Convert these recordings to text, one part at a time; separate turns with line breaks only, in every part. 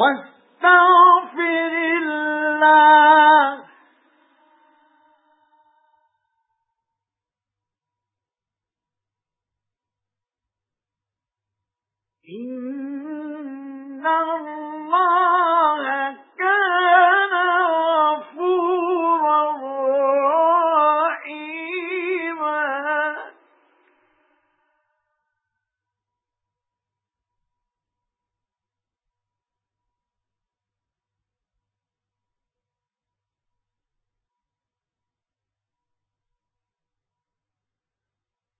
واستغفر الله. إن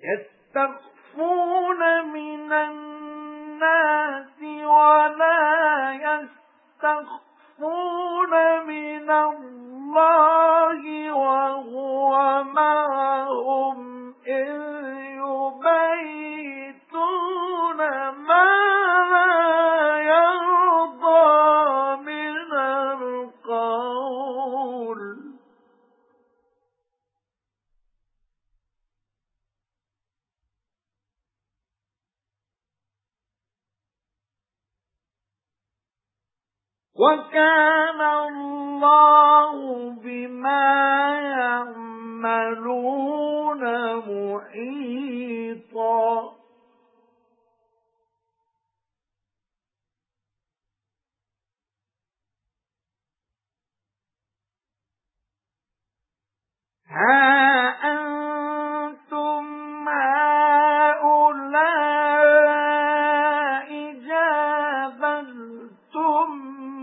يَسْتَخْفُونَ وَكَانَ اللَّهُ بِمَا يَعْمَلُونَ مُحِيطًا. ها